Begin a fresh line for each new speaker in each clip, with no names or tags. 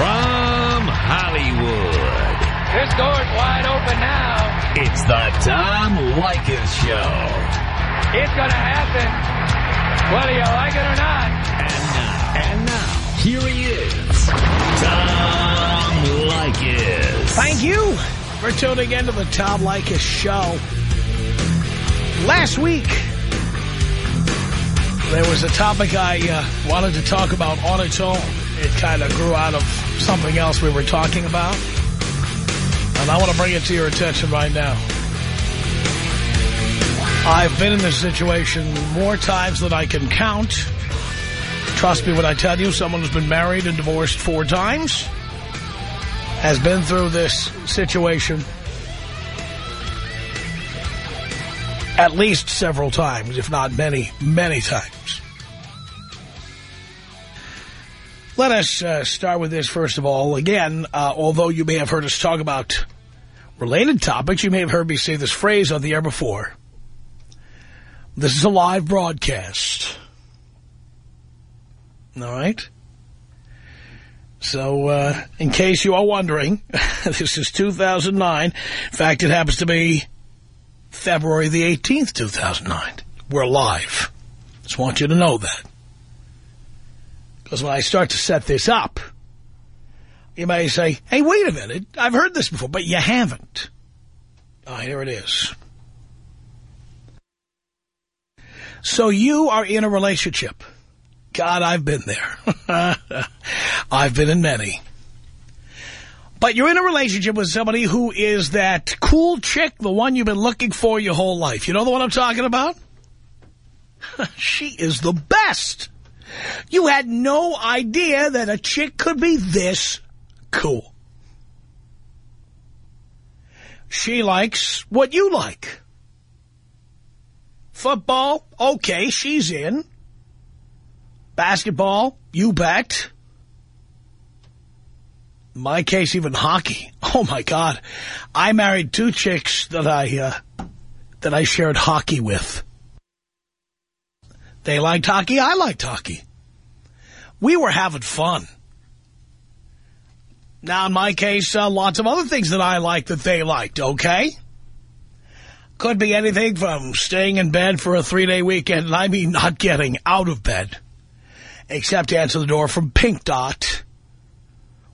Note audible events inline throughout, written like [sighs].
From Hollywood.
This door's wide open now.
It's the Tom Leykis Show.
It's gonna happen, whether you like it or not.
And now, and now, here he is, Tom Leykis.
Thank you for tuning in to the Tom Leykis Show. Last week, there was a topic I uh, wanted to talk about on its own. It kind of grew out of something else we were talking about. And I want to bring it to your attention right now. I've been in this situation more times than I can count. Trust me when I tell you, someone who's been married and divorced four times has been through this situation at least several times, if not many, many times. Let us uh, start with this first of all. Again, uh, although you may have heard us talk about related topics, you may have heard me say this phrase on the air before. This is a live broadcast. All right? So, uh, in case you are wondering, [laughs] this is 2009. In fact, it happens to be February the 18th, 2009. We're live. Just want you to know that. Because when I start to set this up, you may say, hey, wait a minute, I've heard this before, but you haven't. Ah, here it is. So you are in a relationship. God, I've been there. [laughs] I've been in many. But you're in a relationship with somebody who is that cool chick, the one you've been looking for your whole life. You know the one I'm talking about? [laughs] she is the best. You had no idea that a chick could be this cool. She likes what you like. Football, okay, she's in. Basketball, you bet. My case, even hockey. [laughs] Oh, my God. I married two chicks that I, uh, that I shared hockey with. They liked hockey, I liked hockey. We were having fun. Now, in my case, uh, lots of other things that I liked that they liked, okay? Could be anything from staying in bed for a three-day weekend, and I mean not getting out of bed, except to answer the door from Pink Dot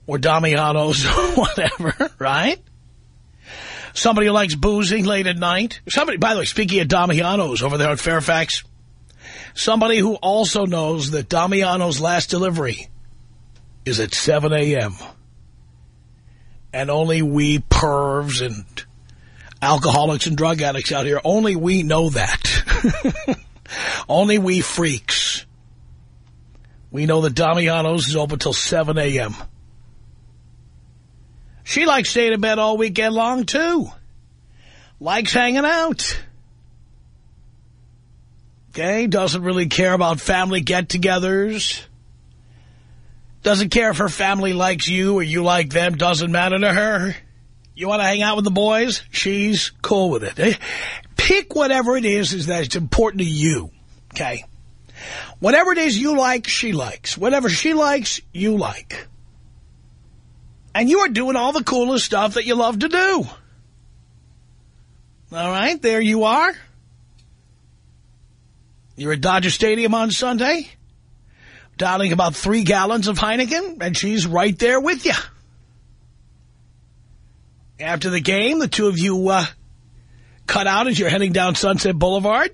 or Damiano's [laughs] or whatever, right? Somebody who likes boozing late at night. Somebody, by the way, speaking of Damiano's over there at Fairfax, somebody who also knows that Damiano's last delivery is at 7 a.m. And only we pervs and alcoholics and drug addicts out here, only we know that. [laughs] only we freaks. We know that Damiano's is open till 7 a.m. She likes staying in bed all weekend long, too. Likes hanging out. Okay, doesn't really care about family get-togethers. Doesn't care if her family likes you or you like them. Doesn't matter to her. You want to hang out with the boys? She's cool with it. Eh? Pick whatever it is, is important to you. Okay? Whatever it is you like, she likes. Whatever she likes, you like. And you are doing all the coolest stuff that you love to do. All right, there you are. You're at Dodger Stadium on Sunday, downing about three gallons of Heineken, and she's right there with you. After the game, the two of you uh, cut out as you're heading down Sunset Boulevard,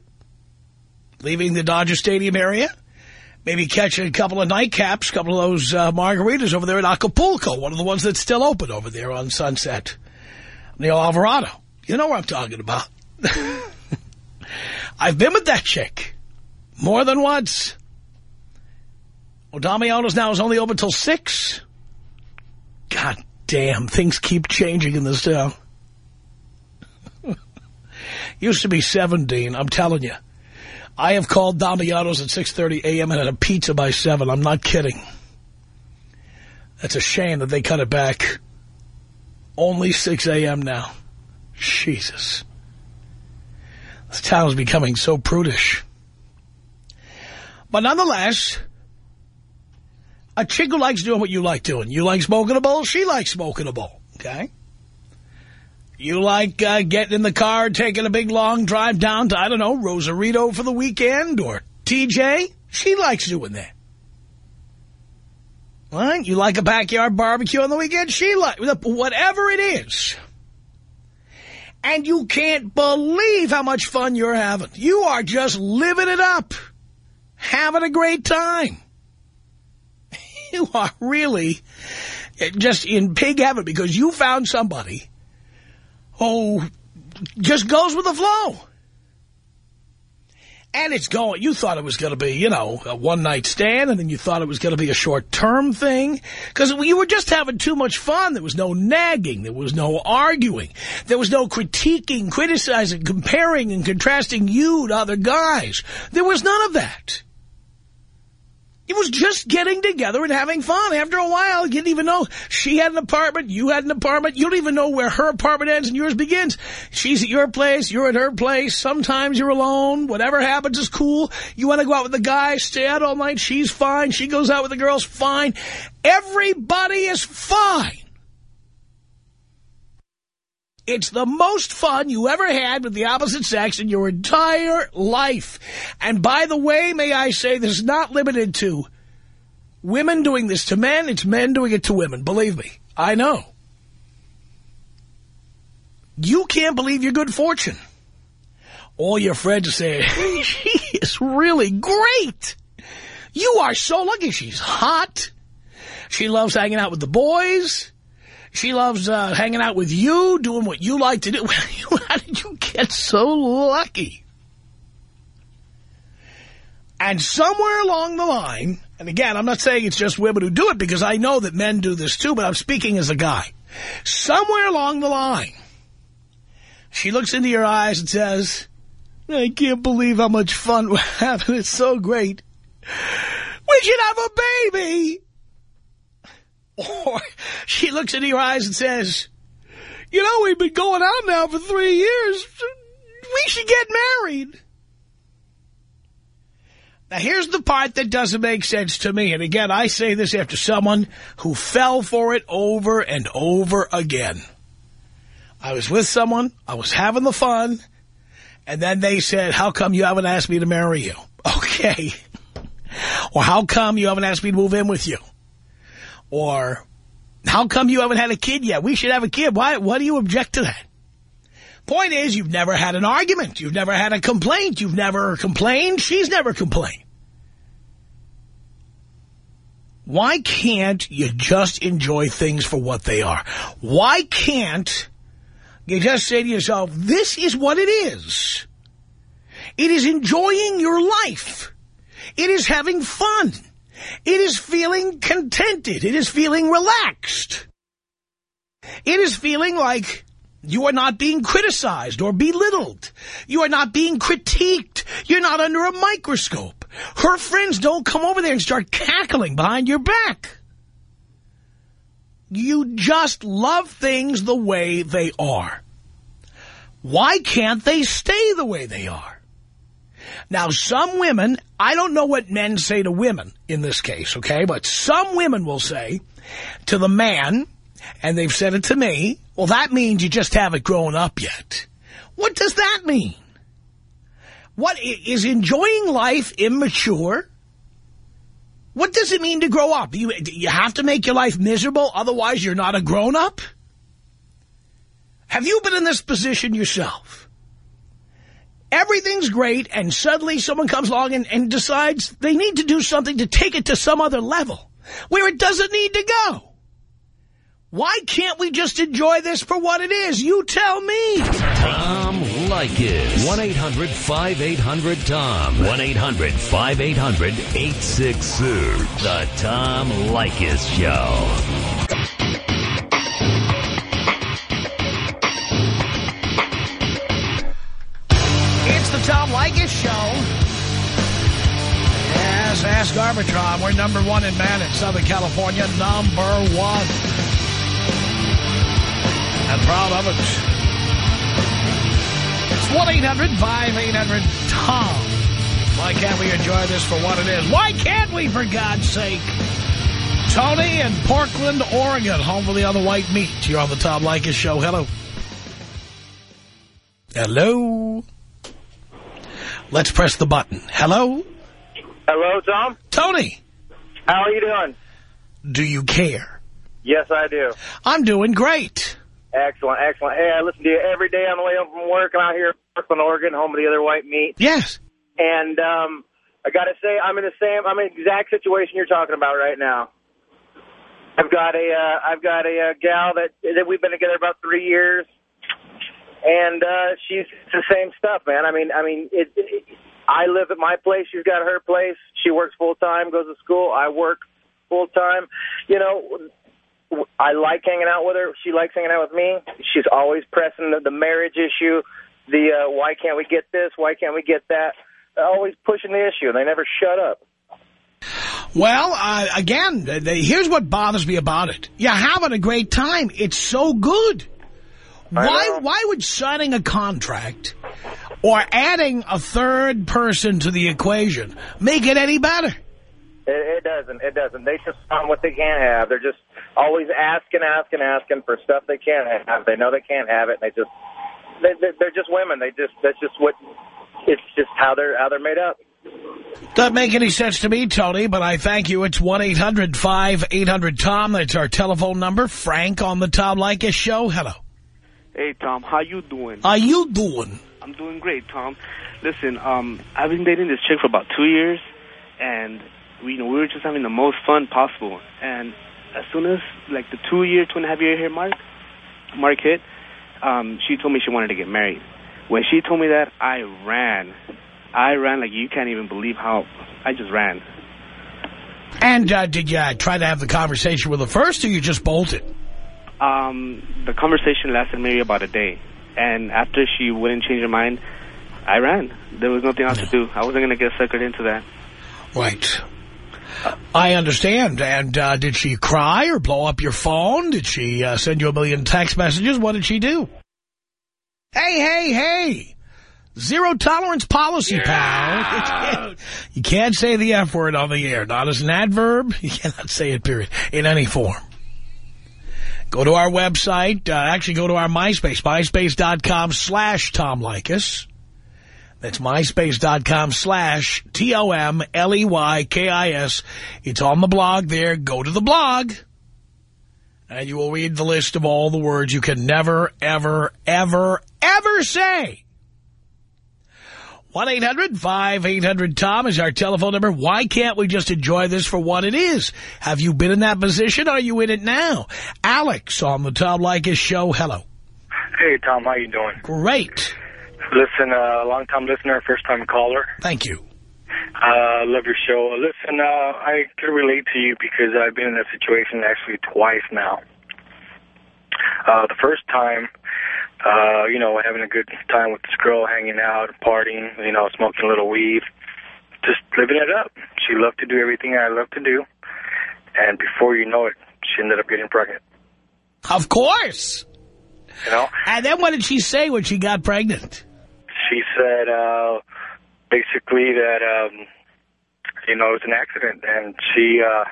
leaving the Dodger Stadium area. Maybe catch a couple of nightcaps, a couple of those uh, margaritas over there in Acapulco, one of the ones that's still open over there on Sunset. Neil Alvarado. You know what I'm talking about. [laughs] I've been with that chick more than once. Well, Damiano's now is only open till 6. God damn, things keep changing in this town. [laughs] Used to be 17, I'm telling you. I have called Damiano's at 6.30 a.m. and had a pizza by 7. I'm not kidding. That's a shame that they cut it back. Only 6 a.m. now. Jesus. This town is becoming so prudish. But nonetheless, A chick who likes doing what you like doing. You like smoking a bowl, she likes smoking a bowl, okay? You like uh, getting in the car, taking a big long drive down to, I don't know, Rosarito for the weekend or TJ. She likes doing that. Right? You like a backyard barbecue on the weekend? She like whatever it is. And you can't believe how much fun you're having. You are just living it up. Having a great time. [laughs] You are really just in pig heaven because you found somebody who just goes with the flow. And it's going, you thought it was going to be, you know, a one-night stand, and then you thought it was going to be a short-term thing. Because you were just having too much fun. There was no nagging. There was no arguing. There was no critiquing, criticizing, comparing, and contrasting you to other guys. There was none of that. It was just getting together and having fun. After a while, you didn't even know. She had an apartment. You had an apartment. You don't even know where her apartment ends and yours begins. She's at your place. You're at her place. Sometimes you're alone. Whatever happens is cool. You want to go out with the guys, stay out all night. She's fine. She goes out with the girls, fine. Everybody is fine. It's the most fun you ever had with the opposite sex in your entire life. And by the way, may I say, this is not limited to women doing this to men. It's men doing it to women. Believe me, I know. You can't believe your good fortune. All your friends say, [laughs] she is really great. You are so lucky. She's hot. She loves hanging out with the boys. She loves uh, hanging out with you, doing what you like to do. [laughs] How did you get so lucky? And somewhere along the line, and again, I'm not saying it's just women who do it because I know that men do this too, but I'm speaking as a guy. Somewhere along the line, she looks into your eyes and says, I can't believe how much fun we're [laughs] having. It's so great. We should have a baby. Or she looks into your eyes and says, you know, we've been going out now for three years. We should get married. Now, here's the part that doesn't make sense to me. And again, I say this after someone who fell for it over and over again. I was with someone, I was having the fun, and then they said, how come you haven't asked me to marry you? [laughs] Okay. Or how come you haven't asked me to move in with you? Or, how come you haven't had a kid yet? We should have a kid. Why? Why do you object to that? Point is, you've never had an argument. You've never had a complaint. You've never complained. She's never complained. Why can't you just enjoy things for what they are? Why can't you just say to yourself, this is what it is. It is enjoying your life. It is having fun. It is feeling contented. It is feeling relaxed. It is feeling like you are not being criticized or belittled. You are not being critiqued. You're not under a microscope. Her friends don't come over there and start cackling behind your back. You just love things the way they are. Why can't they stay the way they are? Now, some women, I don't know what men say to women in this case, okay? But some women will say to the man, and they've said it to me, well, that means you just haven't grown up yet. What does that mean? What, is enjoying life immature? What does it mean to grow up? You, you have to make your life miserable, otherwise you're not a grown-up? Have you been in this position yourself? Everything's great, and suddenly someone comes along and, and decides they need to do something to take it to some other level where it doesn't need to go. Why can't we just enjoy this for what it is? You tell me.
Tom Leykis. 1-800-5800-TOM. 1-800-5800-866. The Tom Leykis Show.
The Tom Leykis Show. Yes, ask Arbitron. We're number one in man in Southern California. Number one. And proud of it. It's 1-800-5800-TOM. Why can't we enjoy this for what it is? Why can't we, for God's sake? Tony in Portland, Oregon, home of the other white meat. You're on the Tom Leykis show. Hello. Hello. Let's press the button. Hello.
Hello, Tom.
Tony,
How are you doing?
do you care?
Yes, I do.
I'm doing great.
Excellent, excellent. Hey, I listen to you every day on the way home from work. I'm out here in Portland, Oregon, home of the other white meat.
Yes.
And um, I got to say, I'm in the same, I'm in the exact situation you're talking about right now. I've got a, uh, I've got a uh, gal that that we've been together about three years, and uh, she's the same stuff, man. I mean, I mean, it, it, I live at my place. She's got her place. She works full time, goes to school. I work full time. You know, I like hanging out with her. She likes hanging out with me. She's always pressing the, the marriage issue. The uh, why can't we get this? Why can't we get that? They're always pushing the issue, and they never shut up.
Well, uh, again, th- th- here's what bothers me about it. You're having a great time. It's so good. Why, why would signing a contract or adding a third person to the equation make it any better?
It, it doesn't. It doesn't. They just want what they can't have. They're just always asking, asking, asking for stuff they can't have. They know they can't have it, and they just they, they, they're just women. They just that's just what it's just how they're how they're made up.
Doesn't make any sense to me, Tony, but I thank you. It's 1-800-5800-TOM. That's our telephone number. Frank on the Tom Leykis show. Hello.
Hey, Tom, how you doing?
How you doing?
I'm doing great, Tom. Listen, um, I've been dating this chick for about two years, and we, you know, we were just having the most fun possible. And as soon as, like, the two-year, two-and-a-half-year here mark, mark hit, um, she told me she wanted to get married. When she told me that, I ran. I ran like you can't even believe how I just ran.
And uh, did you uh, try to have the conversation with her first, or you just bolted?
Um, the conversation lasted maybe about a day. And after she wouldn't change her mind, I ran. There was nothing else to do. I wasn't going to get suckered into that.
Right. I understand. And uh, did she cry or blow up your phone? Did she uh, send you a million text messages? What did she do? Hey, hey, hey. Zero tolerance policy, pal. You can't, you can't say the F word on the air. Not as an adverb. [laughs] You cannot say it, period, in any form. Go to our website. Uh, actually, go to our MySpace, myspace.com slash Tom Leykis. That's myspace.com slash T-O-M-L-E-Y-K-I-S. It's on the blog there. Go to the blog. And you will read the list of all the words you can never, ever, ever, ever say. 1-800-5800-TOM is our telephone number. Why can't we just enjoy this for what it is? Have you been in that position? Are you in it now? Alex on the Tom Leykis show. Hello.
Hey, Tom, how you doing?
Great.
Listen, uh, long-time listener, first-time caller.
Thank you.
Uh, love your show. Listen, uh, I can relate to you because I've been in that situation actually twice now. Uh, the first time, uh, you know, having a good time with this girl, hanging out, partying, you know, smoking a little weed, just living it up. She loved to do everything I loved to do, and before you know it, she ended up getting pregnant.
Of course.
You know,
And then what did she say when she got pregnant?
she said uh, basically that um, you know it was an accident, and she uh,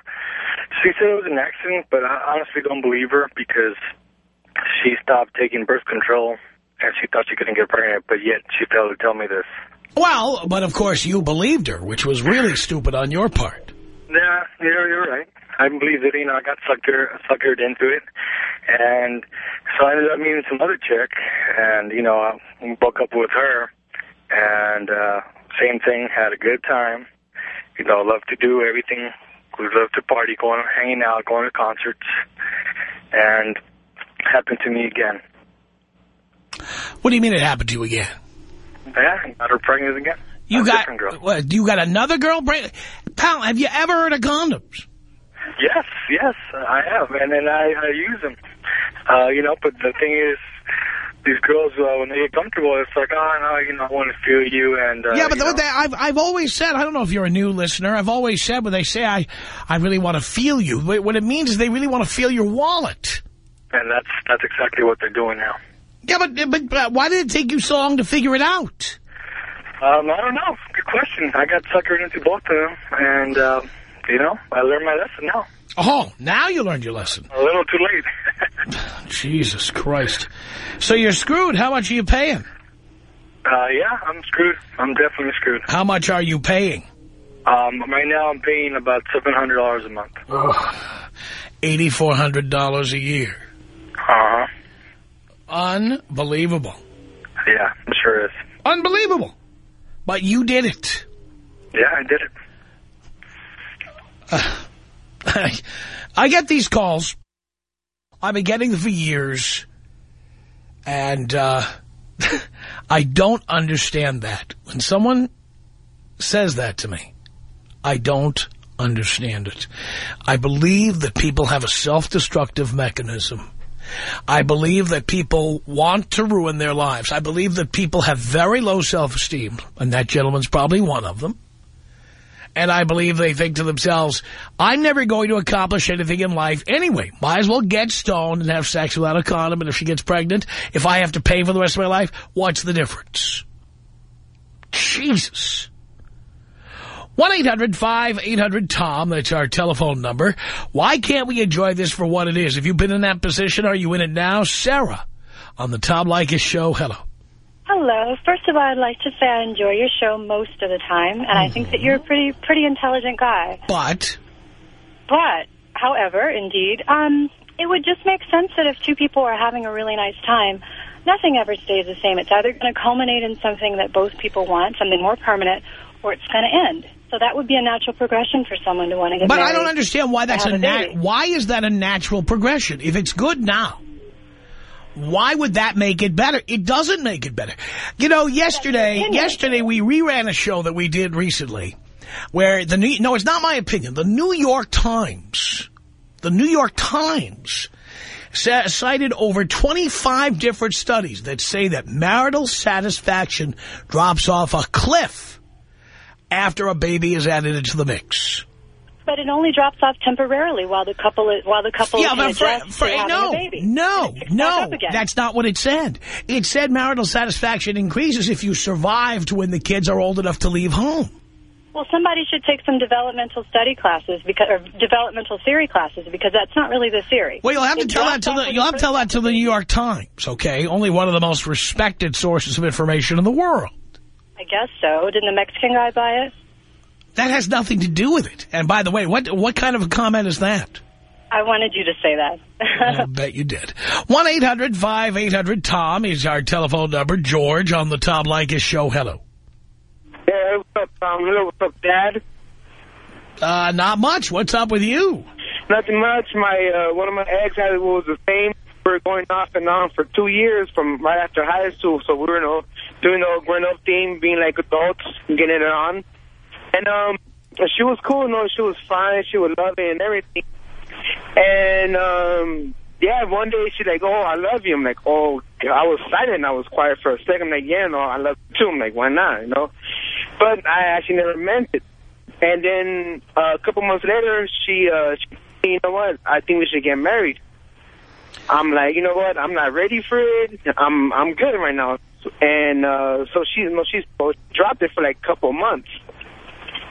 she said it was an accident, but I honestly don't believe her because she stopped taking birth control, and she thought she couldn't get pregnant, but yet she failed to tell me this.
Well, but of course you believed her, which was really stupid on your part.
Yeah, you're, you're right. I believe that, you know, I got suckered, suckered into it. And so I ended up meeting some other chick, and, you know, I broke up with her. And uh, same thing, had a good time. You know, loved to do everything. We loved to party, going, hanging out, going to concerts. And happened to me again.
What do you mean it happened to you again?
Yeah, got her pregnant again.
You
A
got
girl.
what, you got another girl pregnant? Pal, have you ever heard of condoms?
Yes, yes, I have, and then I, I use them. Uh, you know, but the thing is, these girls, uh, when they get comfortable, it's like, oh, no, you know, I want to feel you, and uh,
yeah, but
know,
they, I've I've always said I don't know if you're a new listener. I've always said when they say I I really want to feel you, what it means is they really want to feel your wallet.
And that's that's exactly what they're doing now.
Yeah, but, but but why did it take you so long to figure it out?
Um, I don't know. Good question. I got suckered into both of them, and uh,
you know, I learned my lesson now.
Oh, now you learned your lesson.
A little too late. [laughs]
Jesus Christ. So you're screwed. How much are you paying?
uh, yeah, I'm screwed. I'm definitely screwed.
How much are you paying?
Um, right now I'm paying about $700 a month.
$8,400 a year.
Uh-huh.
Unbelievable.
Yeah, it sure is.
Unbelievable. But you did it.
Yeah, I did it.
I, [sighs] I get these calls. I've been getting them for years. And uh, [laughs] I don't understand that. When someone says that to me, I don't understand it. I believe that people have a self-destructive mechanism. I believe that people want to ruin their lives. I believe that people have very low self-esteem, and that gentleman's probably one of them. And I believe they think to themselves, I'm never going to accomplish anything in life anyway. Might as well get stoned and have sex without a condom. And if she gets pregnant, if I have to pay for the rest of my life, what's the difference? Jesus. 1-800-5800-TOM, that's our telephone number. Why can't we enjoy this for what it is? Have you've been in that position, are you in it now? Sarah, on the Tom Leykis show, hello.
Hello. First of all, I'd like to say I enjoy your show most of the time, and I think that you're a pretty pretty intelligent guy.
But,
But, however, indeed, um, it would just make sense that if two people are having a really nice time, nothing ever stays the same. It's either going to culminate in something that both people want, something more permanent, or it's going to end. So that would be a natural progression for someone to want to get
but
married.
I don't understand why that's a
a
why is that a natural progression? If it's good now, why would that make it better? It doesn't make it better. You know, yesterday, yesterday we reran a show that we did recently where the New, no, it's not my opinion. The New York Times, the New York Times cited over 25 different studies that say that marital satisfaction drops off a cliff after a baby is added into the mix.
But it only drops off temporarily while the couple is, while the couple
Yeah,
can
but for, for,
having
no,
a baby.
no,
And it picks back
no, that's not what it said. It said marital satisfaction increases if you survive to when the kids are old enough to leave home.
Well, somebody should take some developmental study classes because, or developmental theory classes because that's not really the theory.
Well, you'll have to
It
tell that to the you'll have to tell that to the New York Times, okay? Only one of the most respected sources of information in the world.
I guess so. Didn't the Mexican guy buy it?
That has nothing to do with it. And by the way, what what kind of a comment is that?
I wanted you to say that. [laughs]
I bet you did. 1-800-5800-TOM is our telephone number. George on the Tom Leykis show. Hello.
Hey, what's up, Tom? Hello, what's up, Dad?
Uh, not much. What's up with you?
Nothing much. My uh, one of my ex had was the same. We were going off and on for two years from right after high school. So we were you know, doing the whole grown up thing, being like adults, getting it on. And um, she was cool. No, she was fine. She was loving and everything. And um, yeah, one day she's like, "Oh, I love you." I'm like, "Oh," I was silent. I was quiet for a second. I'm like, "Yeah, no, I love you too." I'm like, "Why not?" You know. But I actually never meant it. And then uh, a couple months later, she, uh, she, you know what? I think we should get married. I'm like, you know what? I'm not ready for it. I'm I'm good right now. And uh, so she, you know, she's dropped it for like a couple months.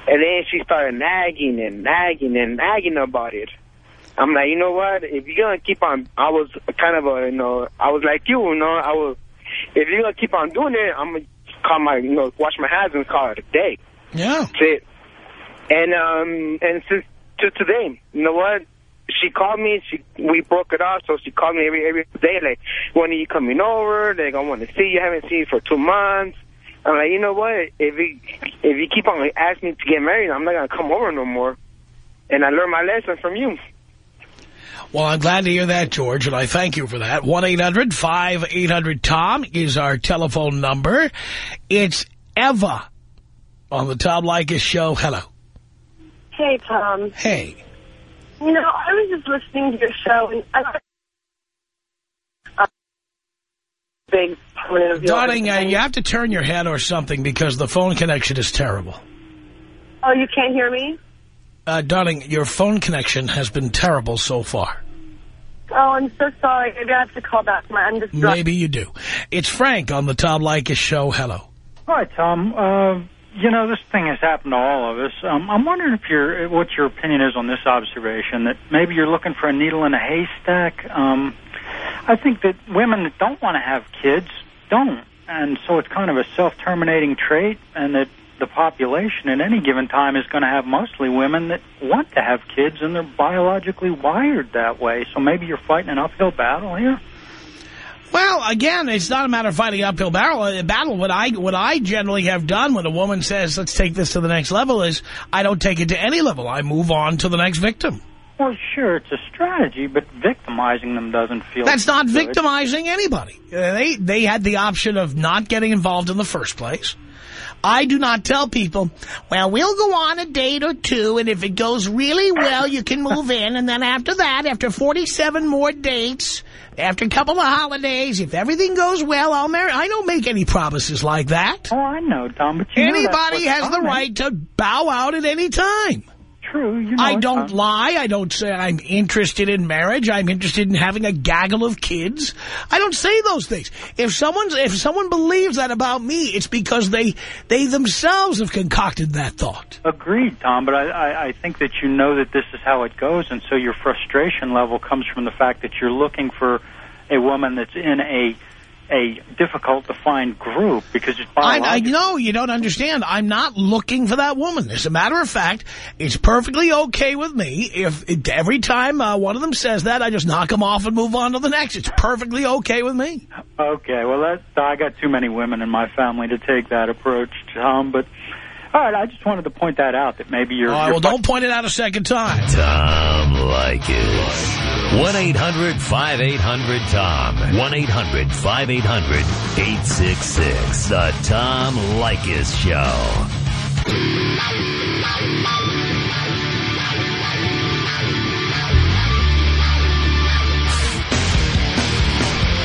And then she started nagging and nagging and nagging about it. I'm like, you know what? If you're gonna keep on, I was kind of a, you know, I was like you, you know, I was. If you're gonna keep on doing it, I'm gonna call my, you know, wash my hands and call it a day.
Yeah.
That's it. And um and since to today, you know what? She called me. She we broke it off, so she called me every every day. Like, when are you coming over? Like, I want to see you. I haven't seen you for two months. I'm like, you know what? If you if you keep on asking me to get married, I'm not gonna come over no more. And I learned my lesson from you.
Well, I'm glad to hear that, George, and I thank you for that. 1-800-5800-TOM is our telephone number. It's Eva on the Tom Leykis show. Hello.
Hey, Tom.
Hey.
You know, I was just listening to your show, and I uh, big proponent of yours.
Darling, uh, you have to turn your head or something because the phone connection is terrible.
Oh, you can't hear me?
Uh, darling, your phone connection has been terrible so far.
Oh, I'm so sorry. Maybe I have to call back. My, I'm just
Maybe you do. It's Frank on the Tom Leykis show. Hello.
Hi, Tom. You know, this thing has happened to all of us. Um, I'm wondering if your what your opinion is on this observation that maybe you're looking for a needle in a haystack. Um, I think that women that don't want to have kids don't, and so it's kind of a self-terminating trait, and that the population at any given time is going to have mostly women that want to have kids, and they're biologically wired that way. So maybe you're fighting an uphill battle here.
Well, again, it's not a matter of fighting uphill battle. uh, Battle. What I what I generally have done when a woman says, "Let's take this to the next level," is I don't take it to any level. I move on to the next victim.
Well, sure, it's a strategy, but victimizing them doesn't feel.
That's not
good.
victimizing anybody. Uh, They they had the option of not getting involved in the first place. I do not tell people, well, we'll go on a date or two, and if it goes really well, you can move in. And then after that, after 47 more dates, after a couple of holidays, if everything goes well, I'll marry. I don't make any promises like that.
Oh, I know, Tom, but you
Anybody has the right to bow out at any time.
True, you know
I don't
coming.
lie. I don't say I'm interested in marriage. I'm interested in having a gaggle of kids. I don't say those things. If someone's if someone believes that about me, it's because they they themselves have concocted that thought.
Agreed, Tom, but I, I, I think that you know that this is how it goes, and so your frustration level comes from the fact that you're looking for a woman that's in a a difficult to find group because it's
I, I know you don't understand. I'm not looking for that woman. As a matter of fact, it's perfectly okay with me if if every time uh, one of them says that, I just knock them off and move on to the next. It's perfectly okay with me.
Okay, well, that, I got too many women in my family to take that approach, Tom. But all right, I just wanted to point that out that maybe you're.
All right,
you're
well, don't point it out a second time.
Tom Leykis. 1-800-5800-TOM. 1-800-5800-866. The Tom Leykis Show.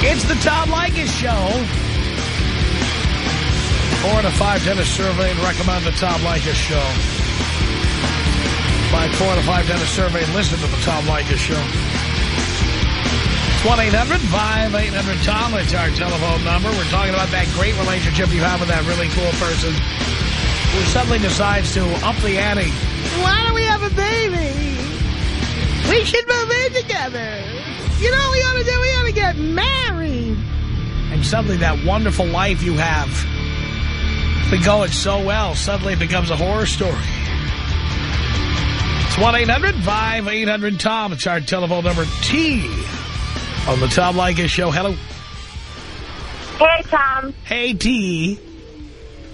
It's the Tom Leykis Show. Four to five dentist survey and recommend the Tom Leykis Show. By four to five dentist survey and listen to the Tom Leykis Show. It's 1-800-5800-TOM. It's our telephone number. We're talking about that great relationship you have with that really cool person who suddenly decides to up the ante. Why don't we have a baby? We should move in together. You know what we ought to do? We ought to get married. And suddenly that wonderful life you have, been going so well, suddenly it becomes a horror story. It's 1-800-5800-TOM. It's our telephone number T on the Tom Leykis Show. Hello.
Hey, Tom.
Hey, T.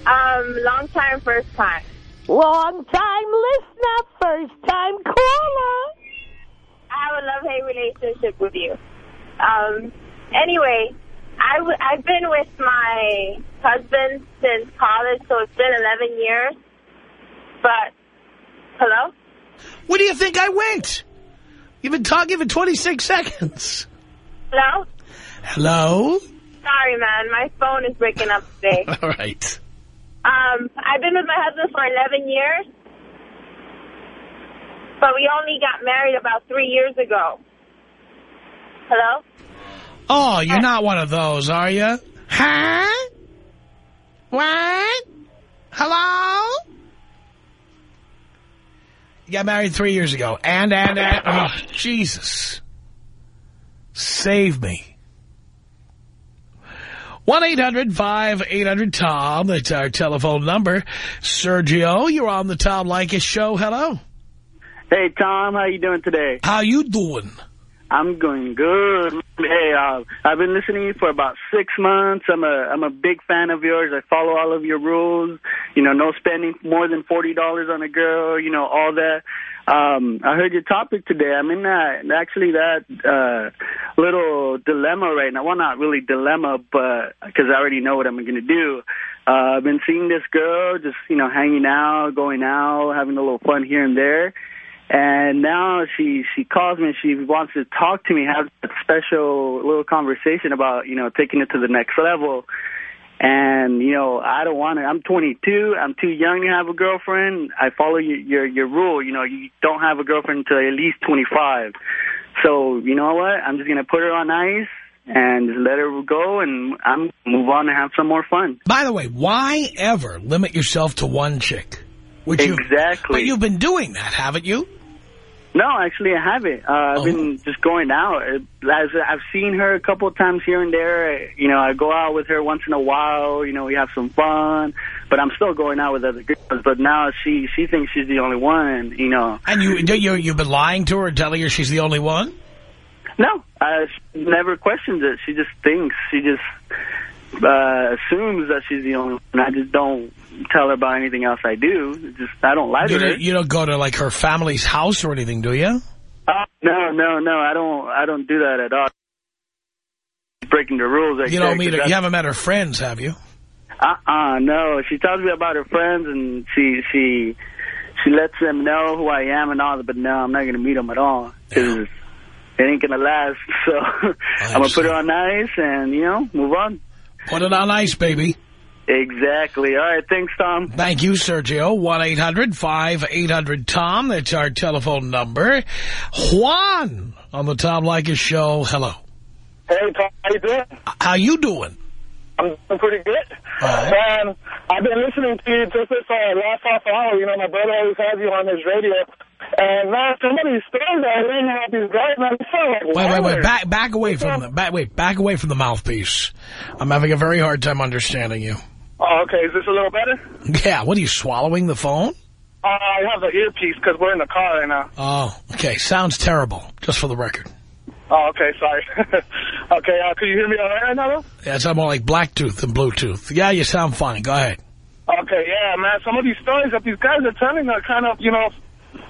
Um, long time, first time.
Long time listener, first time caller.
I have a love-hate relationship with you. Um, anyway, I w I've been with my husband since college, so it's been 11 years. But, hello?
Where do you think I went? You've been talking for 26 seconds.
Hello?
Hello?
Sorry, man. My phone is breaking up today. [laughs]
All right.
Um, I've been with my husband for 11 years. But we only got married about three years ago. Hello?
Oh, you're not one of those, are you? Huh? What? Hello? You got married three years ago. And, and, and. Oh, Jesus. Save me. 1-800-5800-TOM. That's our telephone number. Sergio, you're on the Tom Leykis show. Hello.
Hey, Tom, how you doing today?
How you doing?
I'm going good. Hey, uh, I've been listening to you for about six months. I'm a I'm a big fan of yours. I follow all of your rules. You know, no spending more than forty dollars on a girl. You know, all that. Um, I heard your topic today. I'm in that actually that uh, little dilemma right now. Well, not really dilemma, but because I already know what I'm going to do. Uh, I've been seeing this girl, just you know, hanging out, going out, having a little fun here and there. And now she she calls me. She wants to talk to me, have a special little conversation about you know taking it to the next level. And you know I don't want to. I'm 22. I'm too young to have a girlfriend. I follow your your, your rule. You know you don't have a girlfriend until at least 25. So you know what? I'm just gonna put her on ice and just let her go and I'm move on and have some more fun.
By the way, why ever limit yourself to one chick? Which you-
Exactly.
but you've been doing that, haven't you?
No, actually, I haven't. Uh, I've
Oh.
been just going out. As I've seen her a couple of times here and there. You know, I go out with her once in a while. You know, we have some fun. But I'm still going out with other girls. But now she she thinks she's the only one. You know.
And you, you you've been lying to her, telling her she's the only one.
No, uh, she never questions it. She just thinks. She just uh, assumes that she's the only one. I just don't tell her about anything else I do. It's Just I don't lie to
You
her.
don't, you don't go to like her family's house or anything, do you?
Uh, no, no, no. I don't. I don't do that at all. Breaking the rules. Like
You don't meet her. You haven't met her friends, have you?
Uh-uh, no. She tells me about her friends, and she she she lets them know who I am and all that. But no, I'm not going to meet them at all because it ain't going to last. [laughs] So I'm going to put her on ice and you know move on.
Put it on ice, baby.
Exactly. All right. Thanks, Tom.
Thank you, Sergio. 1-800-5800-TOM. That's our telephone number. Juan on the Tom Leykis show. Hello.
Hey, Tom, how you doing?
How you doing?
I'm doing pretty good. Man, I've been listening to you just this uh, last half hour. You know, my brother always has you on his radio. And, man, some of these stories I hear these guys, man, they sound like
Wait, wait, wait. Back, back away from the, back, wait, back away from the mouthpiece. I'm having a very hard time understanding you.
Oh, okay. Is this a little better?
Yeah, what are you, swallowing the phone?
Uh, I have the earpiece because we're in the car right now.
Oh, okay. Sounds terrible, just for the record.
Oh, okay. Sorry. [laughs] okay. Uh, can you hear me all right now, though?
Yeah, it's more like Blacktooth than Bluetooth. Yeah, you sound fine. Go ahead.
Okay, yeah, man. Some of these stories that these guys are telling are kind of, you know,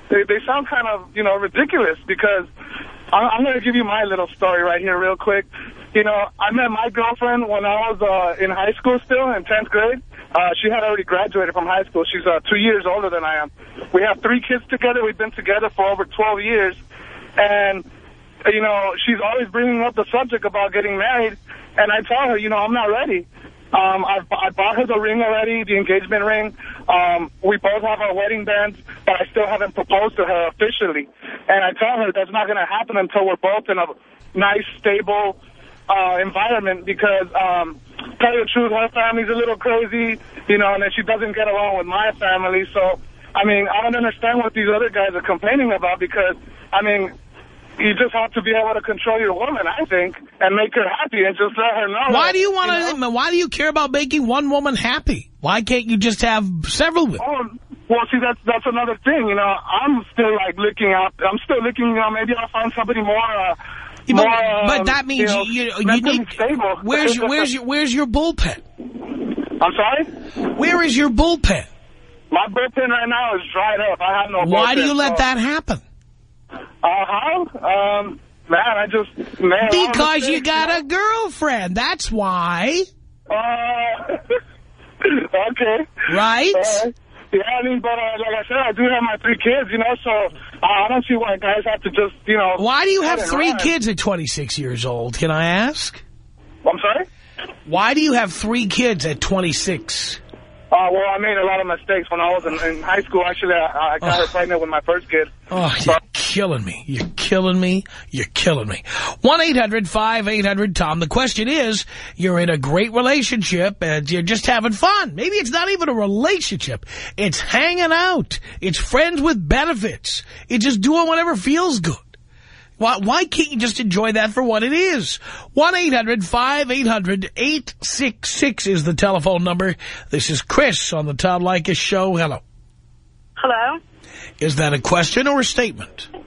they, they sound kind of, you know, ridiculous because I'm, I'm going to give you my little story right here real quick. You know, I met my girlfriend when I was uh, in high school still, in 10th grade. Uh, she had already graduated from high school. She's uh, two years older than I am. We have three kids together. We've been together for over 12 years. And, you know, she's always bringing up the subject about getting married. And I tell her, you know, I'm not ready. Um, I, I bought her the ring already, the engagement ring. Um, we both have our wedding bands, but I still haven't proposed to her officially. And I tell her that's not going to happen until we're both in a nice, stable uh, environment because, um, tell you the truth, her family's a little crazy, you know, and then she doesn't get along with my family. So, I mean, I don't understand what these other guys are complaining about because, I mean, you just have to be able to control your woman, I think, and make her happy and just let her know.
Why
that,
do you want to, know? why do you care about making one woman happy? Why can't you just have several women?
Oh, well, see, that's that's another thing. You know, I'm still like looking out. I'm still looking. You know, maybe I'll find somebody more. Uh, more,
but, but that means
you,
you, you, you need,
stable.
where's your, [laughs] where's your, where's your bullpen?
I'm sorry.
Where is your bullpen?
My bullpen right now is dried up. I have no.
Why do you let
so-
that happen?
Uh, how? Um, man, I just man.
Because you got a girlfriend. That's why.
Uh, [laughs] okay.
Right?
Uh, yeah, I mean, but uh, like I said, I do have my three kids, you know, so uh, I don't see why guys have to just, you know.
Why do you have three kids at 26 years old? Can I ask?
I'm sorry?
Why do you have three kids at 26?
Uh, well, I made a lot of mistakes when I was in, in high school. Actually, I, I got her pregnant with my first kid.
Oh, you're killing me. You're killing me. You're killing me. 1-800-5800-TOM. The question is, you're in a great relationship and you're just having fun. Maybe it's not even a relationship. It's hanging out. It's friends with benefits. It's just doing whatever feels good. Why, why can't you just enjoy that for what it is? 1-800-5800-866 is the telephone number. This is Chris on the Tom Leykis Show. Hello.
Hello.
Is that a question or a statement? [laughs]
hey,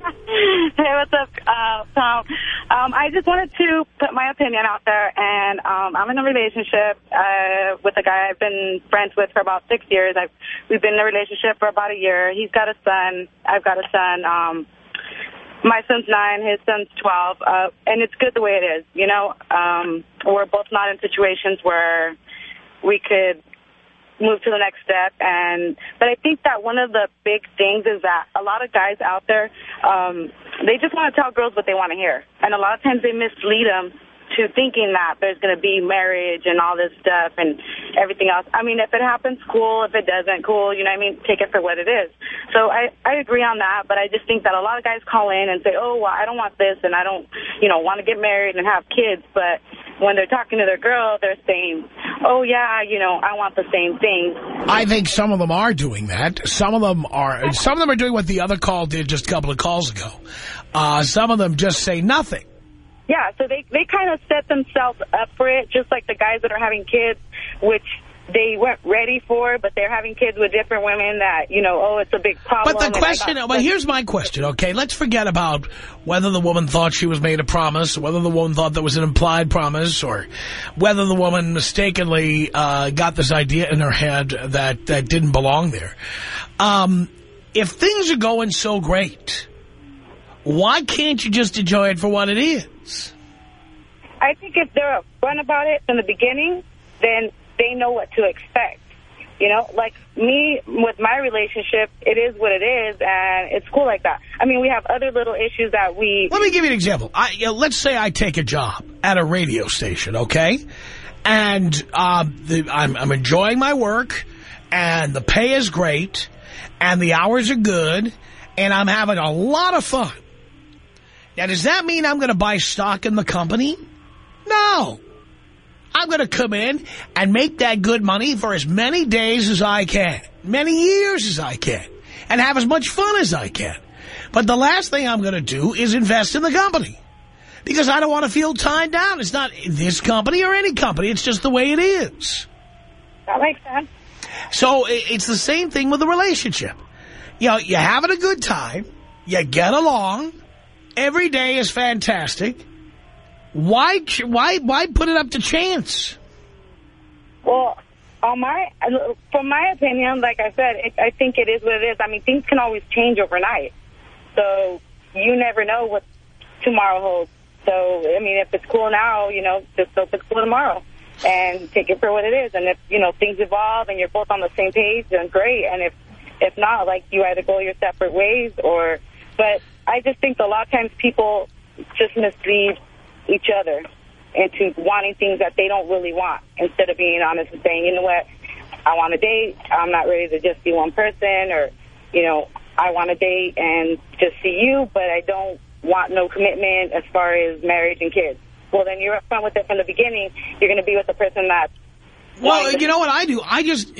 what's up, uh, Tom? Um, I just wanted to put my opinion out there, and um, I'm in a relationship uh, with a guy I've been friends with for about six years. I've, we've been in a relationship for about a year. He's got a son. I've got a son. Um, my son's nine. His son's 12. Uh, and it's good the way it is. You know, um, we're both not in situations where we could move to the next step. And but I think that one of the big things is that a lot of guys out there, um, they just want to tell girls what they want to hear, and a lot of times they mislead them to thinking that there's going to be marriage and all this stuff and everything else. I mean, if it happens, cool. If it doesn't, cool. You know what I mean? Take it for what it is. So I, I agree on that, but I just think that a lot of guys call in and say, oh, well, I don't want this and I don't, you know, want to get married and have kids. But when they're talking to their girl, they're saying, oh, yeah, you know, I want the same thing.
I think some of them are doing that. Some of them are, some of them are doing what the other call did just a couple of calls ago. Uh, some of them just say nothing.
Yeah, so they, they kind of set themselves up for it, just like the guys that are having kids, which they weren't ready for, but they're having kids with different women that, you know, oh, it's a big problem.
But the question, but here's my question, okay? Let's forget about whether the woman thought she was made a promise, whether the woman thought that was an implied promise, or whether the woman mistakenly uh, got this idea in her head that, that didn't belong there. Um, if things are going so great, why can't you just enjoy it for what it is?
I think if they're upfront about it from the beginning, then they know what to expect. You know, like me with my relationship, it is what it is, and it's cool like that. I mean, we have other little issues that we...
Let me give you an example. I, you know, let's say I take a job at a radio station, okay? And uh, the, I'm, I'm enjoying my work, and the pay is great, and the hours are good, and I'm having a lot of fun. Now, does that mean I'm going to buy stock in the company? No. I'm going to come in and make that good money for as many days as I can, many years as I can, and have as much fun as I can. But the last thing I'm going to do is invest in the company because I don't want to feel tied down. It's not this company or any company. It's just the way it is.
That makes sense.
So it's the same thing with the relationship. You know, you're having a good time. You get along. Every day is fantastic. Why, why, why put it up to chance?
Well, on my, from my opinion, like I said, it, I think it is what it is. I mean, things can always change overnight. So you never know what tomorrow holds. So, I mean, if it's cool now, you know, just hope it's cool tomorrow and take it for what it is. And if, you know, things evolve and you're both on the same page, then great. And if, if not, like, you either go your separate ways or, but I just think a lot of times people just mislead each other into wanting things that they don't really want instead of being honest and saying, you know what, I want to date. I'm not ready to just be one person or, you know, I want to date and just see you, but I don't want no commitment as far as marriage and kids. Well, then you're upfront with it from the beginning. You're going to be with the person that...
Well, you know what I do? I just...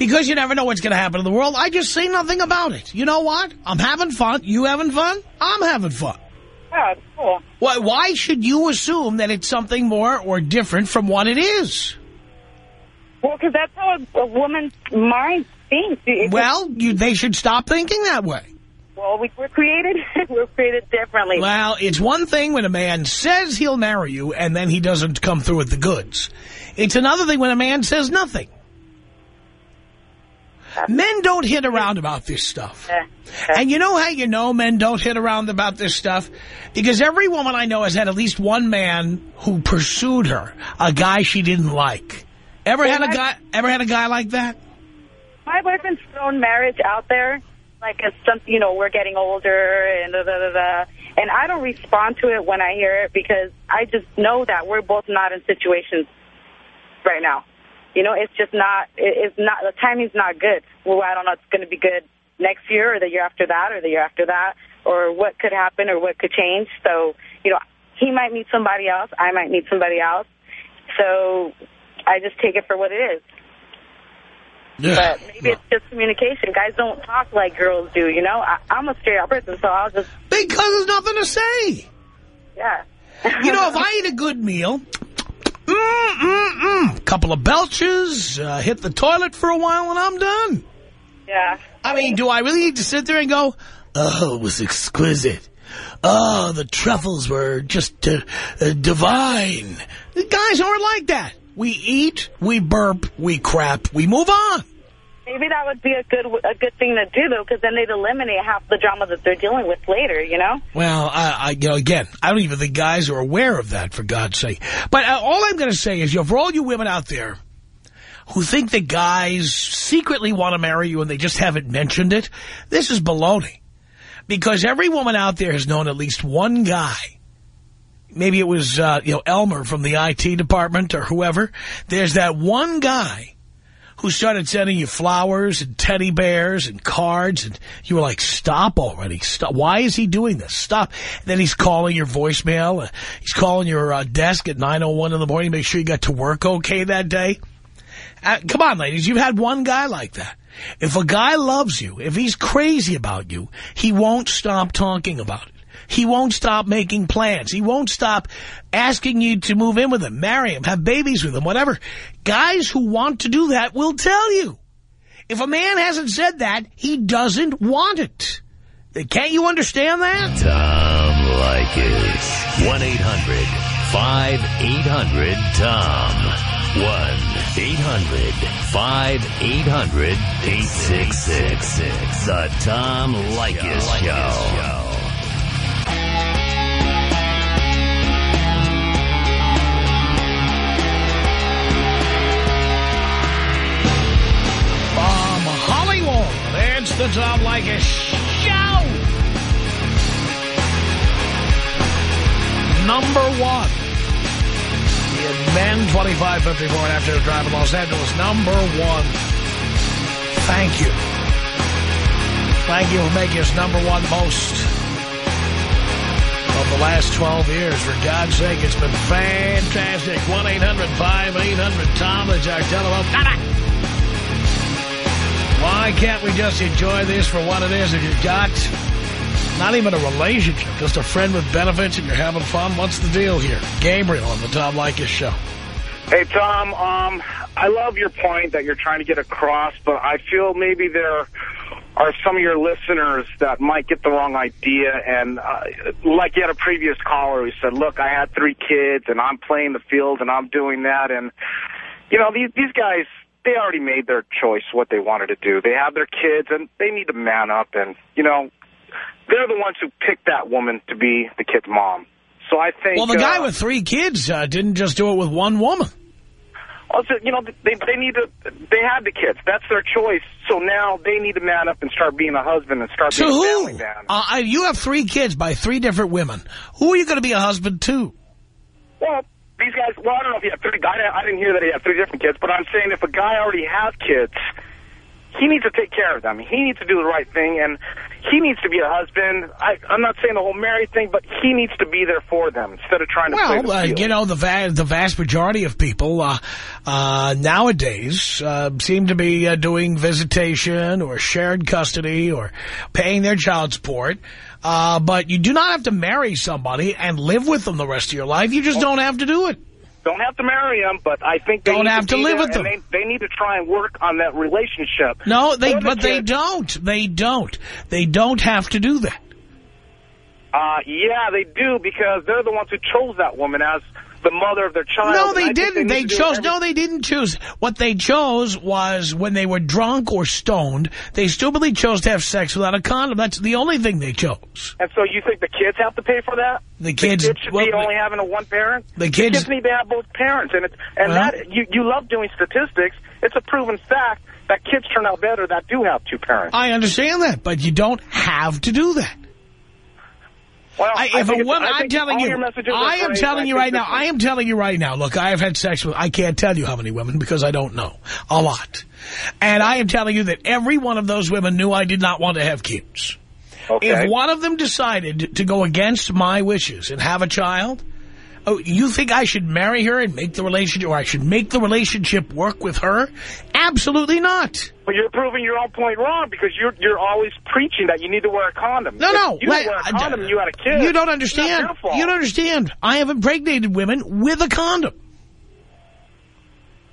Because you never know what's going to happen in the world, I just say nothing about it. You know what? I'm having fun. You having fun? I'm having fun.
Yeah, cool.
Why, why should you assume that it's something more or different from what it is?
Well, because that's how a, a, woman's mind thinks. It
well, you, they should stop thinking that way.
Well, we, are created [laughs] we're created differently.
Well, it's one thing when a man says he'll marry you and then he doesn't come through with the goods. It's another thing when a man says nothing. Men don't hit around about this stuff. Eh, eh. And you know how you know men don't hit around about this stuff? Because every woman I know has had at least one man who pursued her, a guy she didn't like. Ever had a guy ever had a guy like that?
My boyfriend's thrown marriage out there like it's something, you know, we're getting older and da, da, da, da. And I don't respond to it when I hear it because I just know that we're both not in situations right now. You know, it's just not, it's not, the timing's not good. Well, I don't know, it's going to be good next year or the year after that or the year after that or what could happen or what could change. So, you know, he might meet somebody else. I might meet somebody else. So I just take it for what it is.
Yeah.
But maybe it's just communication. Guys don't talk like girls do, you know? I, I'm a straight-up person, so I'll just...
Because there's nothing to say.
Yeah.
you know, [laughs] if I eat a good meal, Mm, mm, mm. Couple of belches, uh, hit the toilet for a while, and I'm done.
Yeah.
I mean, do I really need to sit there and go, oh, it was exquisite. Oh, the truffles were just uh, uh, divine. The guys aren't like that. We eat, we burp, we crap, we move on.
Maybe that would be a good a good thing to do, though, because then they'd eliminate half the drama that they're dealing with later, you know?
Well, I, I you know, again, I don't even think guys are aware of that, for God's sake. But uh, all I'm going to say is, you know, for all you women out there who think that guys secretly want to marry you and they just haven't mentioned it, this is baloney. Because every woman out there has known at least one guy maybe it was, uh, you know, Elmer from the IT department or whoever. There's that one guy who started sending you flowers and teddy bears and cards, and you were like, stop already. Stop. Why is he doing this? Stop. And then he's calling your voicemail. Uh, he's calling your uh, desk at 9.01 in the morning make sure you got to work okay that day. Uh, come on, ladies. You've had one guy like that. If a guy loves you, if he's crazy about you, he won't stop talking about it. He won't stop making plans. He won't stop asking you to move in with him, marry him, have babies with him, whatever. Guys who want to do that will tell you. If a man hasn't said that, he doesn't want it. Can't you understand that?
Tom Leykis. 1-800-5800-TOM. 1-800-5800-866. The Tom Leykis Show.
The Leykis Show. Number one. In men 2554 and after the drive in Los Angeles. Number one. Thank you. Thank you for making us number one most of the last 12 years. For God's sake, it's been fantastic. 1-800-5800-TOM. That's our telephone. number. Why can't we just enjoy this for what it is? If you've got not even a relationship, just a friend with benefits and you're having fun, what's the deal here? Gabriel on the Tom Leykis Show.
Hey, Tom, um, I love your point that you're trying to get across, but I feel maybe there are some of your listeners that might get the wrong idea. And uh, like you had a previous caller who said, look, I had three kids, and I'm playing the field, and I'm doing that. And, you know, these, these guys, they already made their choice what they wanted to do. They have their kids, and they need to man up. And, you know, they're the ones who picked that woman to be the kid's mom. So I think...
Well, the guy
uh,
with three kids uh, didn't just do it with one woman.
Also, you know, they they need to. They had the kids. That's their choice. So now they need to man up and start being a husband and start
To
being a family man.
Uh, you have three kids by three different women. Who are you going to be a husband to?
Well, these guys. Well, I don't know if he had three. I, I didn't hear that he had three different kids, but I'm saying if a guy already has kids, he needs to take care of them. He needs to do the right thing, and he needs to be a husband. I, I'm not saying the whole married thing, but he needs to be there for them instead of trying to play
Well,
the
uh, you know, the, va the vast majority of people uh, uh, nowadays uh, seem to be uh, doing visitation or shared custody or paying their child support. Uh, but you do not have to marry somebody and live with them the rest of your life. You just don't have to do it.
Don't have to marry them, but I think they
Don't
need
have to
be
live with them.
They, they need to try and work on that relationship.
No, they
the
but they don't. They don't. They don't have to do that.
Uh, yeah, they do because they're the ones who chose that woman as the mother of their child.
No, they didn't. They,
do
chose. No, they didn't choose. What they chose was when they were drunk or stoned, they stupidly chose to have sex without a condom. That's the only thing they chose.
And so you think the kids have to pay for that?
The kids-
the kids should
well,
be only having a one parent.
The kids-
need to have both parents, and it's and
Well-
that you you love doing statistics. It's a proven fact that kids turn out better that do have two parents.
I understand that, but you don't have to do that.
Well,
I,
I
if
think
a woman,
I
I'm telling you,
your messages are
I am telling you right now, I am telling you right now, look, I have had sex with, I can't tell you how many women because I don't know, a lot. And I am telling you that every one of those women knew I did not want to have kids.
Okay.
If one of them decided to go against my wishes and have a child, oh, you think I should marry her and make the relationship, or I should make the relationship work with her? Absolutely not.
But you're proving your own point wrong because you're you're always preaching that you need to wear a condom.
No,
If
no.
you
let-
wear a condom. and You had a kid.
You don't understand.
not your fault.
You don't understand. I have impregnated women with a condom.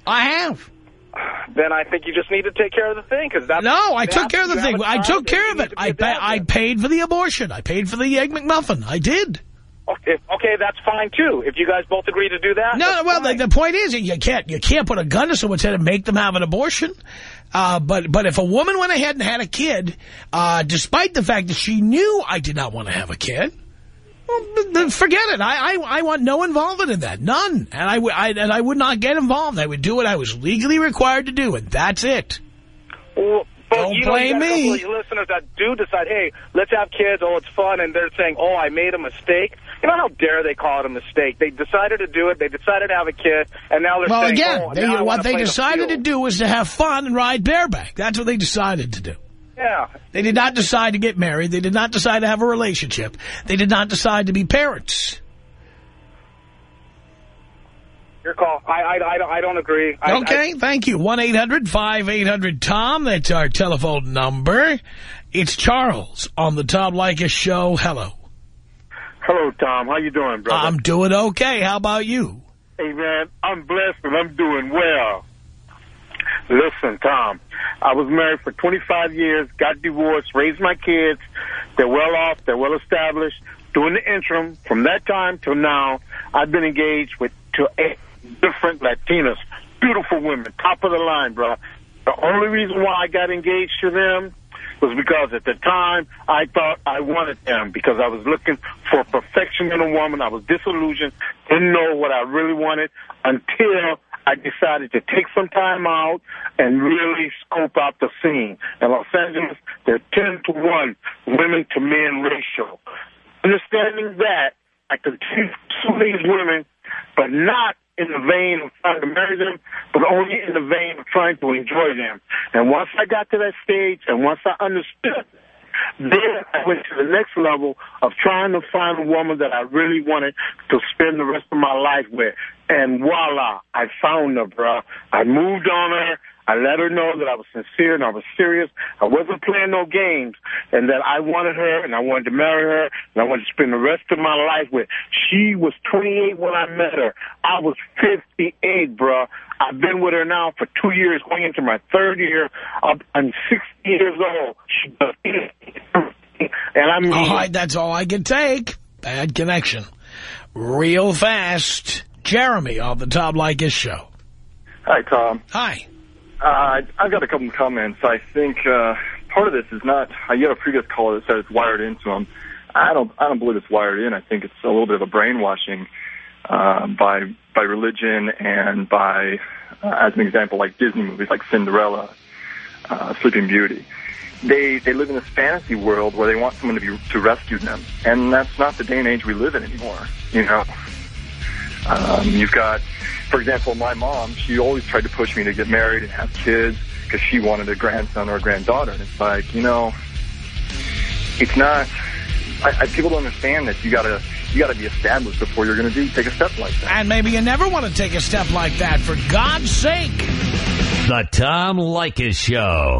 I have.
Then I think you just need to take care of the thing because that's
No, I took care of the thing. I took care of it. I, pa I paid for the abortion. I paid for the Egg McMuffin. I did.
Okay, okay, that's fine too. If you guys both agree to do that.
No, well, the, the point is, you can't you can't put a gun to someone's head and make them have an abortion. Uh, but but if a woman went ahead and had a kid, uh, despite the fact that she knew I did not want to have a kid, well, then forget it. I, I I want no involvement in that, none. And I, w- I and I would not get involved. I would do what I was legally required to do, and that's it.
Well, but
Don't
you know,
blame
you
me.
listeners that do decide, hey, let's have kids. Oh, it's fun, and they're saying, oh, I made a mistake.
You know how dare they call it a mistake? They decided to do it. They decided to have a kid, and now they're
Well,
saying,
again,
oh,
they, what they
play the
decided to do was to have fun and ride bareback. That's what they decided to do.
Yeah.
They did not decide to get married. They did not decide to have a relationship. They did not decide to be parents.
Your call. I, I, I, don't, I don't agree. I,
Okay, thank you. 1-800-5800-TOM. That's our telephone number. It's Charles on the Tom Leykis Show. Hello.
Tom. How you doing, brother?
I'm doing okay. How about you?
Hey, man, I'm blessed and I'm doing well. Listen, Tom, I was married for 25 years, got divorced, raised my kids. They're well off. They're well established. During the interim, from that time till now, I've been engaged with to eight different Latinas, beautiful women, top of the line, bro. The only reason why I got engaged to them was because at the time I thought I wanted them because I was looking for perfection in a woman. I was disillusioned, didn't know what I really wanted until I decided to take some time out and really scope out the scene. In Los Angeles, they're 10 to 1 women to men ratio. Understanding that, I continue to pursue these women, but not in the vein of trying to marry them, but only in the vein of trying to enjoy them. And once I got to that stage, and once I understood, then I went to the next level of trying to find a woman that I really wanted to spend the rest of my life with. And voila, I found her, bro. I moved on her. I let her know that I was sincere and I was serious. I wasn't playing no games and that I wanted her and I wanted to marry her and I wanted to spend the rest of my life with. She was 28 when I met her. I was 58, bro. I've been with her now for two years, going into my third year. I'm I'm 60 years old. She. And I mean,
All right, that's all I can take. Bad connection. Real fast. Jeremy on the Tom Leykis Show.
Hi, Tom.
Hi.
Uh, I've got a couple of comments. I think uh, part of this is not. Uh, you had a previous caller that said it's wired into them. I don't. I don't believe it's wired in. I think it's a little bit of a brainwashing uh, by by religion and by, uh, as an example, like Disney movies like Cinderella, uh, Sleeping Beauty. They they live in this fantasy world where they want someone to be to rescue them, and that's not the day and age we live in anymore. You know, um, you've got, for example, my mom. She always tried to push me to get married and have kids because she wanted a grandson or a granddaughter. And it's like, you know, it's not. I, I, people don't understand that you gotta you gotta be established before you're gonna do take a step like that.
And maybe you never want to take a step like that, for God's sake.
The Tom Leykis Show.